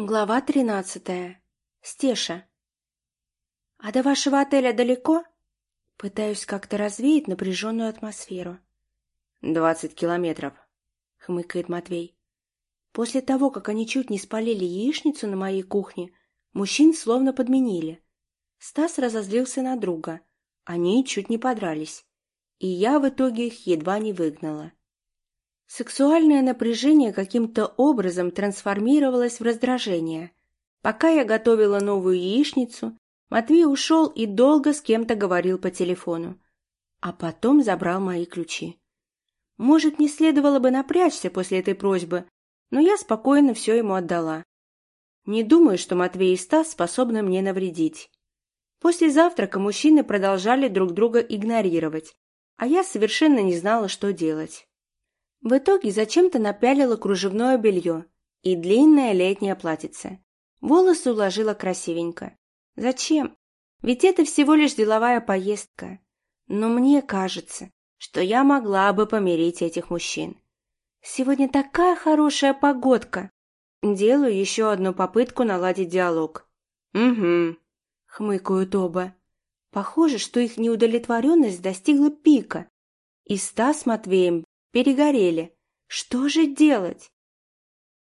Глава тринадцатая. Стеша. «А до вашего отеля далеко?» Пытаюсь как-то развеять напряженную атмосферу. «Двадцать километров», — хмыкает Матвей. После того, как они чуть не спалили яичницу на моей кухне, мужчин словно подменили. Стас разозлился на друга. Они чуть не подрались. И я в итоге их едва не выгнала. Сексуальное напряжение каким-то образом трансформировалось в раздражение. Пока я готовила новую яичницу, Матвей ушел и долго с кем-то говорил по телефону. А потом забрал мои ключи. Может, не следовало бы напрячься после этой просьбы, но я спокойно все ему отдала. Не думаю, что Матвей и Стас способны мне навредить. После завтрака мужчины продолжали друг друга игнорировать, а я совершенно не знала, что делать. В итоге зачем-то напялила кружевное белье и длинное летнее платьице. Волосы уложила красивенько. Зачем? Ведь это всего лишь деловая поездка. Но мне кажется, что я могла бы помирить этих мужчин. Сегодня такая хорошая погодка. Делаю еще одну попытку наладить диалог. «Угу», — хмыкают оба. Похоже, что их неудовлетворенность достигла пика, и Стас с Матвеем Перегорели. Что же делать?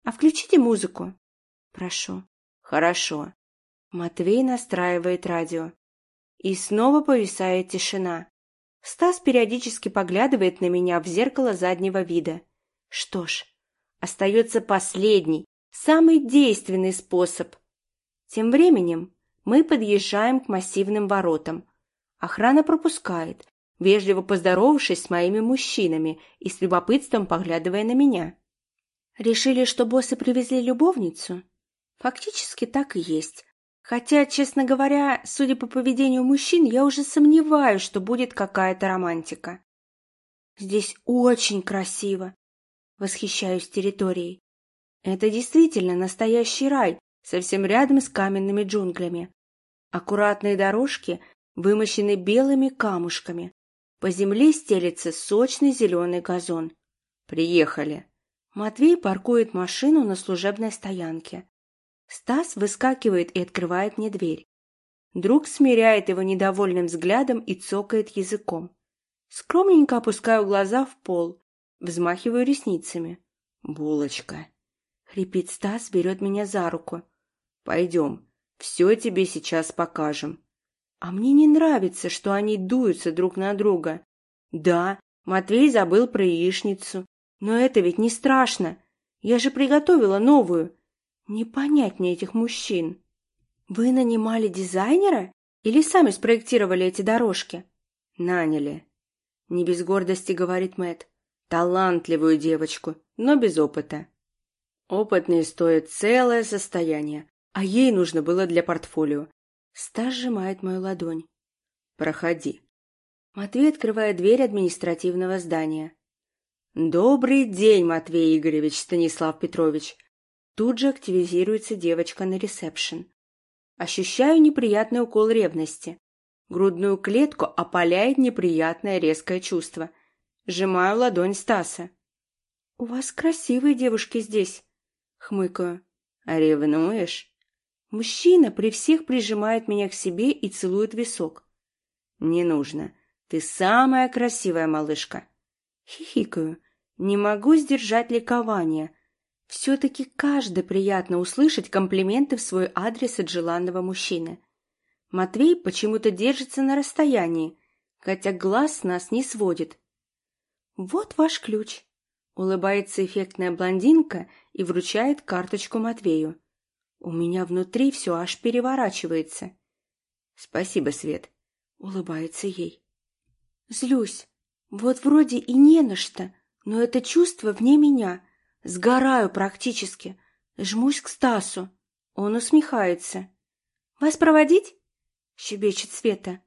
А включите музыку. Прошу. Хорошо. Матвей настраивает радио. И снова повисает тишина. Стас периодически поглядывает на меня в зеркало заднего вида. Что ж, остается последний, самый действенный способ. Тем временем мы подъезжаем к массивным воротам. Охрана пропускает, вежливо поздоровавшись с моими мужчинами и с любопытством поглядывая на меня. Решили, что боссы привезли любовницу? Фактически так и есть. Хотя, честно говоря, судя по поведению мужчин, я уже сомневаюсь, что будет какая-то романтика. Здесь очень красиво. Восхищаюсь территорией. Это действительно настоящий рай, совсем рядом с каменными джунглями. Аккуратные дорожки вымощены белыми камушками, по земле стелется сочный зеленый газон. Приехали. Матвей паркует машину на служебной стоянке. Стас выскакивает и открывает мне дверь. Друг смиряет его недовольным взглядом и цокает языком. Скромненько опускаю глаза в пол, взмахиваю ресницами. «Булочка!» — хрипит Стас, берет меня за руку. «Пойдем, все тебе сейчас покажем». А мне не нравится, что они дуются друг на друга. Да, Матвей забыл про яичницу, но это ведь не страшно. Я же приготовила новую. Не понять мне этих мужчин. Вы нанимали дизайнера или сами спроектировали эти дорожки? Наняли. Не без гордости говорит Мэт. Талантливую девочку, но без опыта. Опытные стоят целое состояние, а ей нужно было для портфолио. Стас сжимает мою ладонь. «Проходи». Матвей открывает дверь административного здания. «Добрый день, Матвей Игоревич, Станислав Петрович!» Тут же активизируется девочка на ресепшн. Ощущаю неприятный укол ревности. Грудную клетку опаляет неприятное резкое чувство. Сжимаю ладонь Стаса. «У вас красивые девушки здесь», — хмыкаю. «А ревнуешь?» Мужчина при всех прижимает меня к себе и целует висок. «Не нужно. Ты самая красивая малышка». Хихикаю. Не могу сдержать ликование. Все-таки каждый приятно услышать комплименты в свой адрес от желанного мужчины. Матвей почему-то держится на расстоянии, хотя глаз нас не сводит. «Вот ваш ключ», — улыбается эффектная блондинка и вручает карточку Матвею. У меня внутри все аж переворачивается. Спасибо, Свет. Улыбается ей. Злюсь. Вот вроде и не на что, но это чувство вне меня. Сгораю практически. Жмусь к Стасу. Он усмехается. «Вас проводить?» — щебечет Света.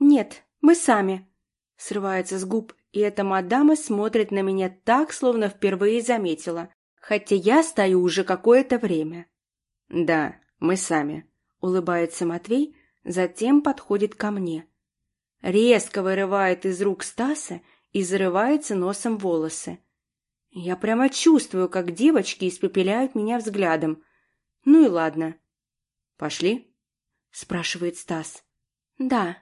«Нет, мы сами», — срывается с губ, и эта мадама смотрит на меня так, словно впервые заметила, хотя я стою уже какое-то время. «Да, мы сами», — улыбается Матвей, затем подходит ко мне. Резко вырывает из рук Стаса и зарывается носом волосы. Я прямо чувствую, как девочки испепеляют меня взглядом. Ну и ладно. Пошли? Спрашивает Стас. Да.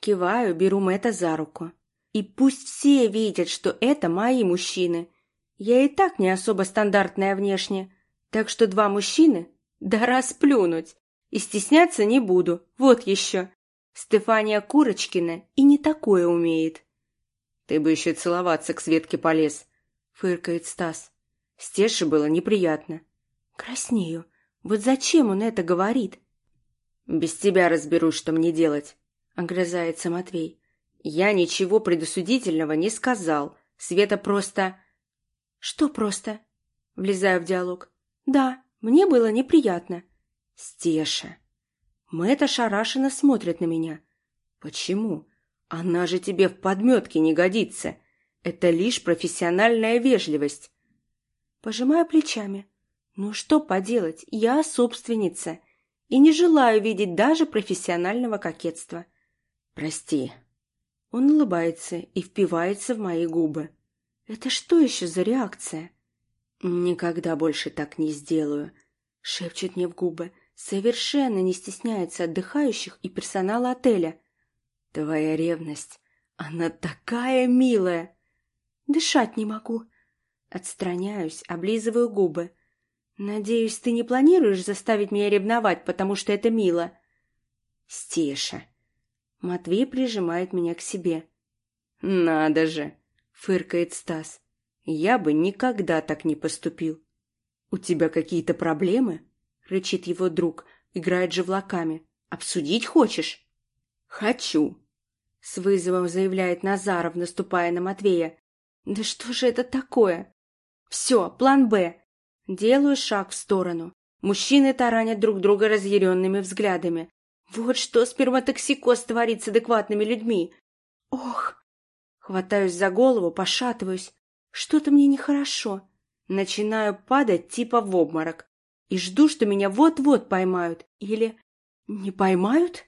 Киваю, беру Мэтта за руку. И пусть все видят, что это мои мужчины. Я и так не особо стандартная внешне. Так что два мужчины? Да расплюнуть. И стесняться не буду. Вот еще. Стефания Курочкина и не такое умеет. Ты бы еще целоваться к Светке полез, фыркает Стас. Стеше было неприятно. Краснею. Вот зачем он это говорит? Без тебя разберусь, что мне делать, огрызается Матвей. Я ничего предосудительного не сказал. Света просто... Что просто? Влезаю в диалог. Да, мне было неприятно. Стеша. Мэтт ошарашенно смотрит на меня. Почему? Она же тебе в подметке не годится. Это лишь профессиональная вежливость. Пожимаю плечами. Ну что поделать, я собственница и не желаю видеть даже профессионального кокетства. Прости. Он улыбается и впивается в мои губы. Это что еще за реакция? Никогда больше так не сделаю, шепчет мне в губы, совершенно не стесняется отдыхающих и персонала отеля. Твоя ревность, она такая милая. Дышать не могу. Отстраняюсь, облизываю губы. Надеюсь, ты не планируешь заставить меня ревновать, потому что это мило. Стеша. Матвей прижимает меня к себе. Надо же, фыркает Стас. Я бы никогда так не поступил. У тебя какие-то проблемы? Рычит его друг, играет живлаками. Обсудить хочешь? Хочу. С вызовом заявляет Назаров, наступая на Матвея. Да что же это такое? Все, план «Б». Делаю шаг в сторону. Мужчины таранят друг друга разъяренными взглядами. Вот что сперматоксикоз творит с адекватными людьми. Ох! Хватаюсь за голову, пошатываюсь. Что-то мне нехорошо. Начинаю падать типа в обморок. И жду, что меня вот-вот поймают. Или не поймают?